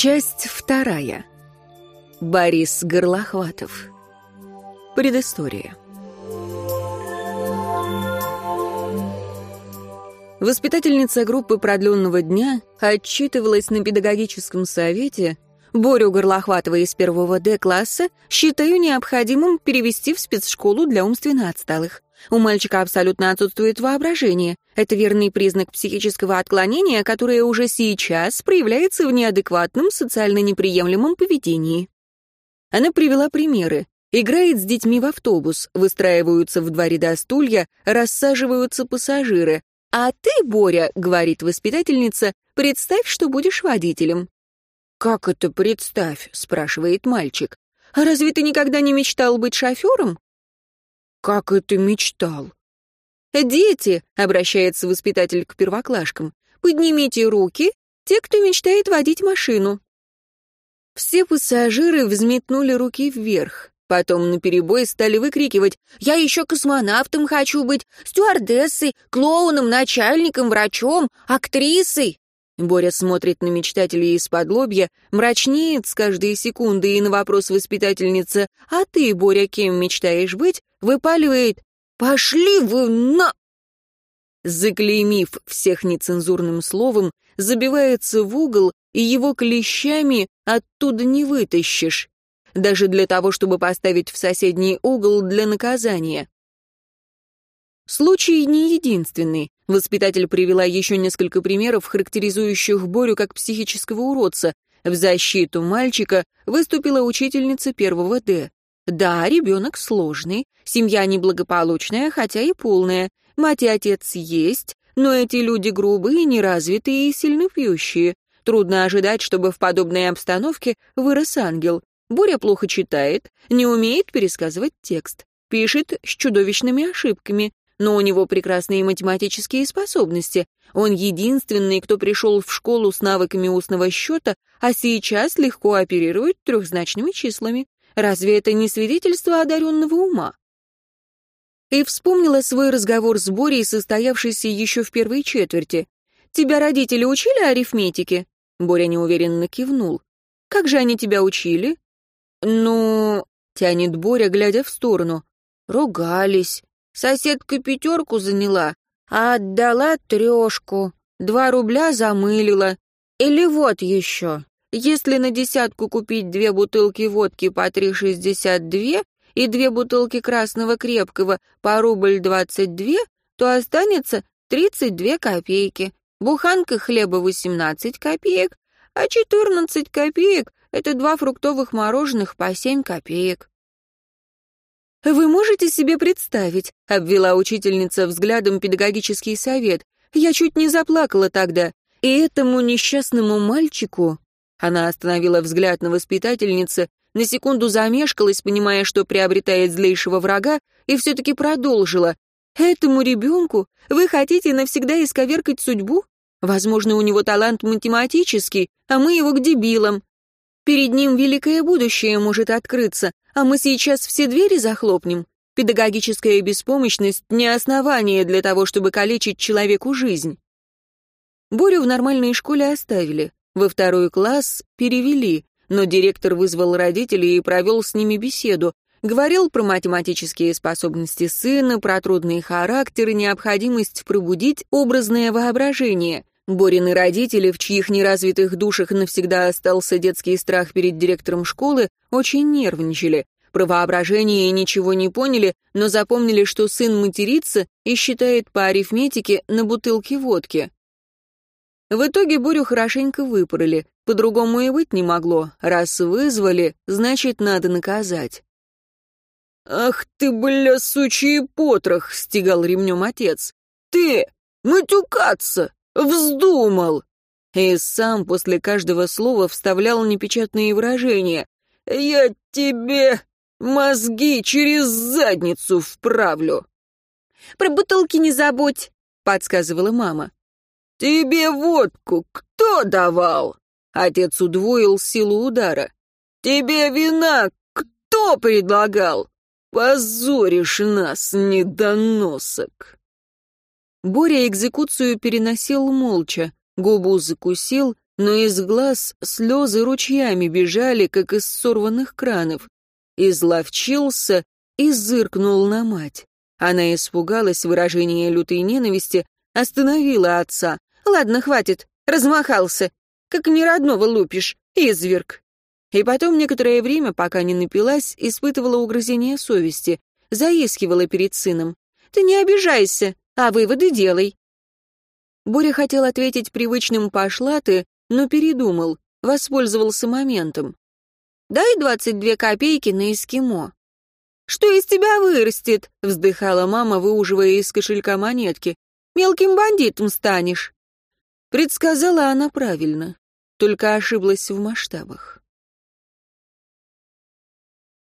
Часть вторая. Борис Горлохватов. Предыстория. Воспитательница группы продленного дня отчитывалась на педагогическом совете. Борю Горлохватова из первого Д-класса считаю необходимым перевести в спецшколу для умственно отсталых. У мальчика абсолютно отсутствует воображение. Это верный признак психического отклонения, которое уже сейчас проявляется в неадекватном, социально неприемлемом поведении. Она привела примеры. Играет с детьми в автобус, выстраиваются в два ряда стулья, рассаживаются пассажиры. «А ты, Боря, — говорит воспитательница, — представь, что будешь водителем». «Как это представь?» — спрашивает мальчик. «А разве ты никогда не мечтал быть шофером?» «Как это мечтал?» «Дети», — обращается воспитатель к первоклашкам, «поднимите руки, те, кто мечтает водить машину». Все пассажиры взметнули руки вверх. Потом наперебой стали выкрикивать «Я еще космонавтом хочу быть, стюардессой, клоуном, начальником, врачом, актрисой!» Боря смотрит на мечтателей из-под лобья, мрачнеет с каждой секунды и на вопрос воспитательницы «А ты, Боря, кем мечтаешь быть?» Выпаливает «Пошли вы на...» Заклеймив всех нецензурным словом, забивается в угол, и его клещами оттуда не вытащишь. Даже для того, чтобы поставить в соседний угол для наказания. Случай не единственный. Воспитатель привела еще несколько примеров, характеризующих Борю как психического уродца. В защиту мальчика выступила учительница первого Д. Да, ребенок сложный, семья неблагополучная, хотя и полная. Мать и отец есть, но эти люди грубые, неразвитые и сильно пьющие. Трудно ожидать, чтобы в подобной обстановке вырос ангел. Боря плохо читает, не умеет пересказывать текст, пишет с чудовищными ошибками, но у него прекрасные математические способности. Он единственный, кто пришел в школу с навыками устного счета, а сейчас легко оперирует трехзначными числами. Разве это не свидетельство одаренного ума? И вспомнила свой разговор с Борей, состоявшийся еще в первой четверти. «Тебя родители учили арифметике?» Боря неуверенно кивнул. «Как же они тебя учили?» «Ну...» — тянет Боря, глядя в сторону. «Ругались. Соседка пятерку заняла, а отдала трешку. Два рубля замылила. Или вот еще. Если на десятку купить две бутылки водки по три шестьдесят две и две бутылки красного крепкого по рубль двадцать две, то останется тридцать две копейки. Буханка хлеба восемнадцать копеек, а четырнадцать копеек — это два фруктовых мороженых по семь копеек. «Вы можете себе представить?» — обвела учительница взглядом педагогический совет. «Я чуть не заплакала тогда. И этому несчастному мальчику...» Она остановила взгляд на воспитательнице, на секунду замешкалась, понимая, что приобретает злейшего врага, и все-таки продолжила. «Этому ребенку вы хотите навсегда исковеркать судьбу? Возможно, у него талант математический, а мы его к дебилам. Перед ним великое будущее может открыться, а мы сейчас все двери захлопнем. Педагогическая беспомощность — не основание для того, чтобы калечить человеку жизнь. Борю в нормальной школе оставили, во второй класс перевели, но директор вызвал родителей и провел с ними беседу, говорил про математические способности сына, про трудный характер и необходимость пробудить образное воображение. Борины родители, в чьих неразвитых душах навсегда остался детский страх перед директором школы, очень нервничали. Про воображение ничего не поняли, но запомнили, что сын матерится и считает по арифметике на бутылке водки. В итоге Борю хорошенько выпороли, по-другому и быть не могло. Раз вызвали, значит, надо наказать. «Ах ты, бля, сучий потрох!» — стегал ремнем отец. «Ты! Матюкаться! Вздумал!» И сам после каждого слова вставлял непечатные выражения. «Я тебе мозги через задницу вправлю!» «Про бутылки не забудь!» — подсказывала мама. «Тебе водку кто давал?» Отец удвоил силу удара. «Тебе вина кто предлагал? Позоришь нас, недоносок!» Боря экзекуцию переносил молча, губу закусил, но из глаз слезы ручьями бежали, как из сорванных кранов. Изловчился и зыркнул на мать. Она испугалась выражения лютой ненависти, остановила отца. «Ладно, хватит, размахался. Как неродного лупишь, изверг». И потом некоторое время, пока не напилась, испытывала угрызение совести, заискивала перед сыном. «Ты не обижайся, а выводы делай». Боря хотел ответить привычным «пошла ты», но передумал, воспользовался моментом. «Дай двадцать две копейки на эскимо». «Что из тебя вырастет?» — вздыхала мама, выуживая из кошелька монетки. «Мелким бандитом станешь». Предсказала она правильно, только ошиблась в масштабах.